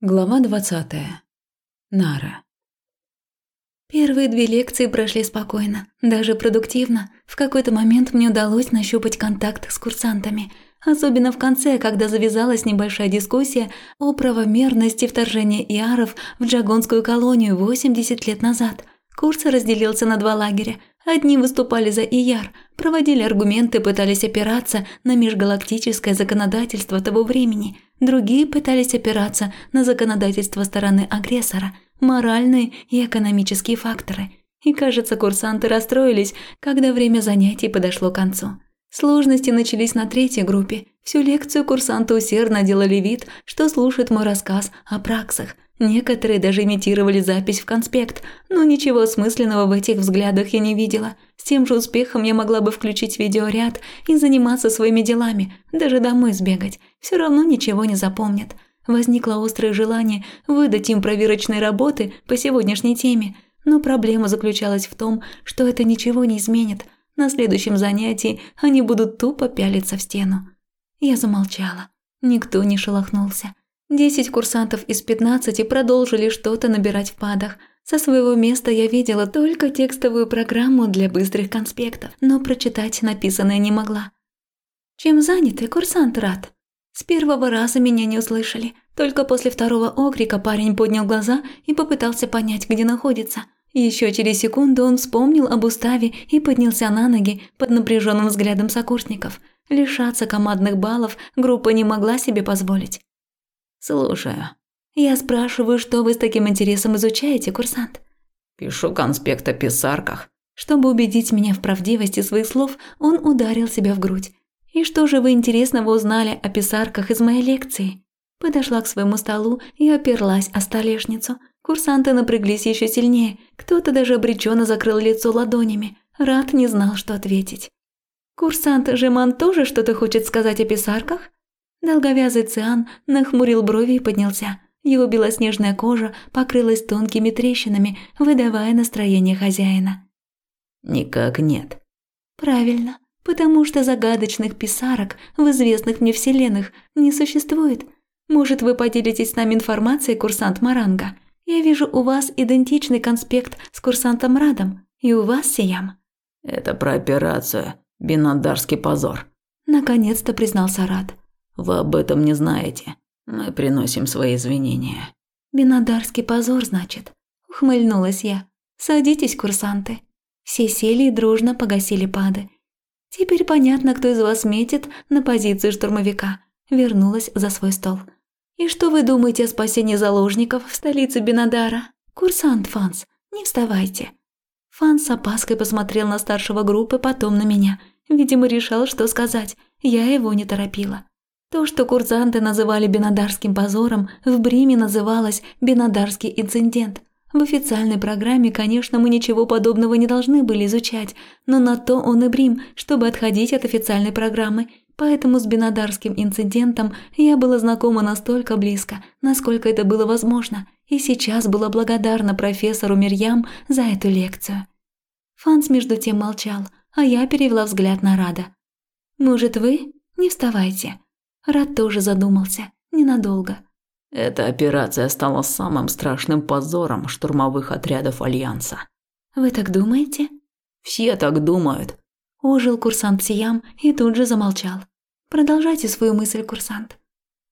Глава 20. Нара. Первые две лекции прошли спокойно, даже продуктивно. В какой-то момент мне удалось нащупать контакт с курсантами. Особенно в конце, когда завязалась небольшая дискуссия о правомерности вторжения иаров в Джагонскую колонию 80 лет назад. Курс разделился на два лагеря. Одни выступали за ИЯР, проводили аргументы, пытались опираться на межгалактическое законодательство того времени. Другие пытались опираться на законодательство стороны агрессора, моральные и экономические факторы. И, кажется, курсанты расстроились, когда время занятий подошло к концу. Сложности начались на третьей группе. Всю лекцию курсанты усердно делали вид, что слушают мой рассказ о праксах – Некоторые даже имитировали запись в конспект, но ничего осмысленного в этих взглядах я не видела. С тем же успехом я могла бы включить видеоряд и заниматься своими делами, даже домой сбегать. Все равно ничего не запомнят. Возникло острое желание выдать им проверочные работы по сегодняшней теме, но проблема заключалась в том, что это ничего не изменит. На следующем занятии они будут тупо пялиться в стену. Я замолчала. Никто не шелохнулся. Десять курсантов из пятнадцати продолжили что-то набирать в падах. Со своего места я видела только текстовую программу для быстрых конспектов, но прочитать написанное не могла. «Чем заняты, курсант рад?» С первого раза меня не услышали. Только после второго окрика парень поднял глаза и попытался понять, где находится. Еще через секунду он вспомнил об уставе и поднялся на ноги под напряженным взглядом сокурсников. Лишаться командных баллов группа не могла себе позволить. «Слушаю». «Я спрашиваю, что вы с таким интересом изучаете, курсант?» «Пишу конспект о писарках». Чтобы убедить меня в правдивости своих слов, он ударил себя в грудь. «И что же вы интересного узнали о писарках из моей лекции?» Подошла к своему столу и оперлась о столешницу. Курсанты напряглись еще сильнее. Кто-то даже обреченно закрыл лицо ладонями. Рад не знал, что ответить. «Курсант Жеман тоже что-то хочет сказать о писарках?» Долговязый Циан нахмурил брови и поднялся. Его белоснежная кожа покрылась тонкими трещинами, выдавая настроение хозяина. «Никак нет». «Правильно, потому что загадочных писарок в известных мне вселенных не существует. Может, вы поделитесь с нами информацией, курсант Маранга? Я вижу у вас идентичный конспект с курсантом Радом, и у вас Сиям». «Это про операцию. Бинодарский позор», – наконец-то признался Рад. Вы об этом не знаете. Мы приносим свои извинения». «Бинодарский позор, значит?» – ухмыльнулась я. «Садитесь, курсанты». Все сели и дружно погасили пады. «Теперь понятно, кто из вас метит на позицию штурмовика». Вернулась за свой стол. «И что вы думаете о спасении заложников в столице Бинадара? Курсант Фанс, не вставайте». Фанс с опаской посмотрел на старшего группы, потом на меня. Видимо, решал, что сказать. Я его не торопила. То, что курсанты называли бенадарским позором, в Бриме называлось бенадарский инцидент. В официальной программе, конечно, мы ничего подобного не должны были изучать, но на то он и Брим, чтобы отходить от официальной программы. Поэтому с бенадарским инцидентом я была знакома настолько близко, насколько это было возможно, и сейчас была благодарна профессору Мирьям за эту лекцию. Фанс между тем молчал, а я перевела взгляд на Рада. «Может, вы? Не вставайте. Рад тоже задумался. Ненадолго. Эта операция стала самым страшным позором штурмовых отрядов Альянса. Вы так думаете? Все так думают. Ожил курсант Сиям и тут же замолчал. Продолжайте свою мысль, курсант.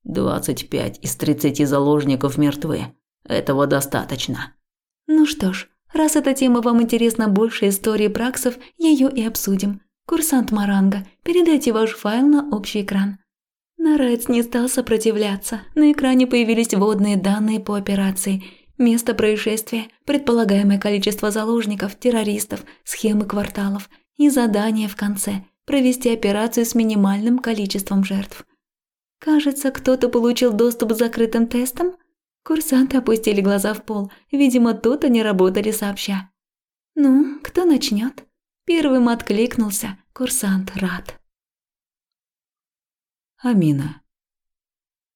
25 из 30 заложников мертвы. Этого достаточно. Ну что ж, раз эта тема вам интересна больше истории праксов, ее и обсудим. Курсант Маранга, передайте ваш файл на общий экран. Нарец не стал сопротивляться. На экране появились вводные данные по операции. Место происшествия, предполагаемое количество заложников, террористов, схемы кварталов и задание в конце – провести операцию с минимальным количеством жертв. Кажется, кто-то получил доступ к закрытым тестам? Курсанты опустили глаза в пол. Видимо, тут они работали сообща. «Ну, кто начнет? Первым откликнулся курсант Рад. Амина.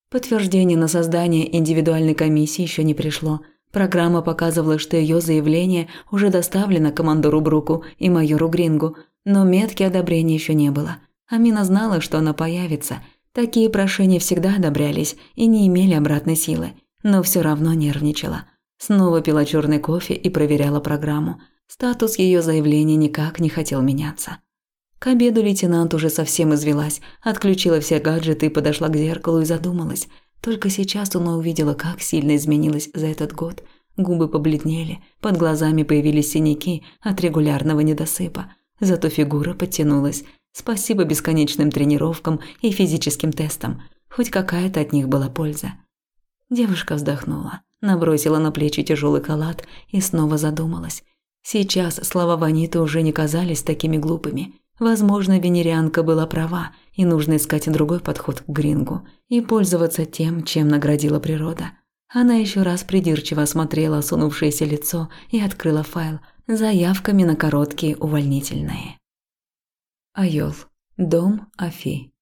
Подтверждение на создание индивидуальной комиссии еще не пришло. Программа показывала, что ее заявление уже доставлено командору Бруку и майору Грингу, но метки одобрения еще не было. Амина знала, что она появится. Такие прошения всегда одобрялись и не имели обратной силы. но все равно нервничала. Снова пила черный кофе и проверяла программу. Статус ее заявления никак не хотел меняться. К обеду лейтенант уже совсем извелась, отключила все гаджеты и подошла к зеркалу и задумалась. Только сейчас она увидела, как сильно изменилась за этот год. Губы побледнели, под глазами появились синяки от регулярного недосыпа. Зато фигура подтянулась. Спасибо бесконечным тренировкам и физическим тестам. Хоть какая-то от них была польза. Девушка вздохнула, набросила на плечи тяжелый халат и снова задумалась. Сейчас слова Ваниты уже не казались такими глупыми. Возможно, венерианка была права, и нужно искать другой подход к Грингу и пользоваться тем, чем наградила природа. Она еще раз придирчиво осмотрела осунувшееся лицо и открыла файл с заявками на короткие увольнительные. Айол. Дом Афи.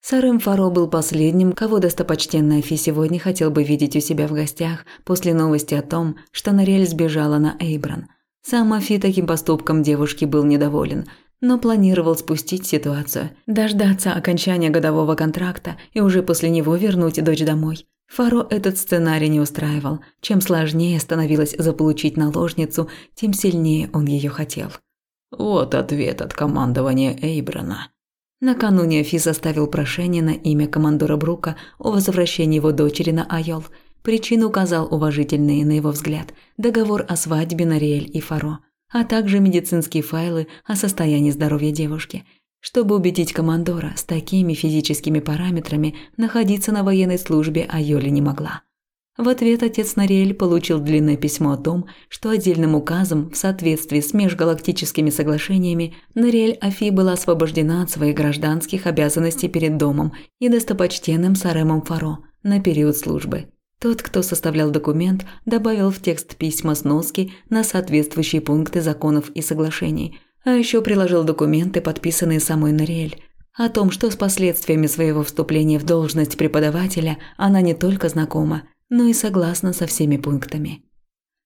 Сарым Фаро был последним, кого достопочтенный Афи сегодня хотел бы видеть у себя в гостях после новости о том, что Нориэль сбежала на Эйбран. Сам Афи таким поступком девушки был недоволен, но планировал спустить ситуацию, дождаться окончания годового контракта и уже после него вернуть дочь домой. Фаро этот сценарий не устраивал. Чем сложнее становилось заполучить наложницу, тем сильнее он ее хотел. Вот ответ от командования Эйбрана. Накануне Фи составил прошение на имя командора Брука о возвращении его дочери на Айол. Причину указал уважительный, на его взгляд, договор о свадьбе Нариэль и Фаро, а также медицинские файлы о состоянии здоровья девушки. Чтобы убедить командора, с такими физическими параметрами находиться на военной службе Айоли не могла. В ответ отец Нариэль получил длинное письмо о том, что отдельным указом в соответствии с межгалактическими соглашениями Нариэль Афи была освобождена от своих гражданских обязанностей перед домом и достопочтенным Саремом Фаро на период службы. Тот, кто составлял документ, добавил в текст письма сноски на соответствующие пункты законов и соглашений, а еще приложил документы, подписанные самой Нариэль, о том, что с последствиями своего вступления в должность преподавателя она не только знакома, но и согласна со всеми пунктами.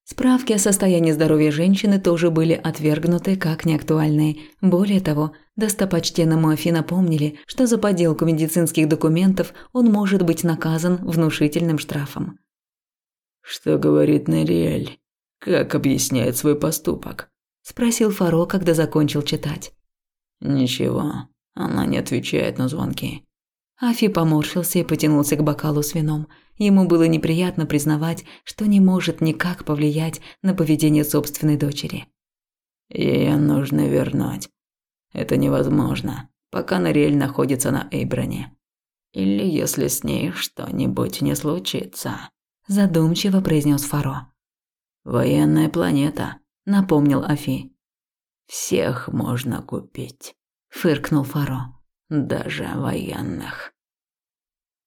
Справки о состоянии здоровья женщины тоже были отвергнуты как неактуальные. Более того, достопочтенному Афи напомнили, что за подделку медицинских документов он может быть наказан внушительным штрафом. «Что говорит Нериэль? Как объясняет свой поступок?» – спросил Фаро, когда закончил читать. «Ничего, она не отвечает на звонки». Афи поморщился и потянулся к бокалу с вином – Ему было неприятно признавать, что не может никак повлиять на поведение собственной дочери. Ее нужно вернуть. Это невозможно, пока Нориэль находится на Эйброне. Или если с ней что-нибудь не случится. Задумчиво произнес Фаро. Военная планета, напомнил Афи. Всех можно купить, фыркнул Фаро. Даже военных.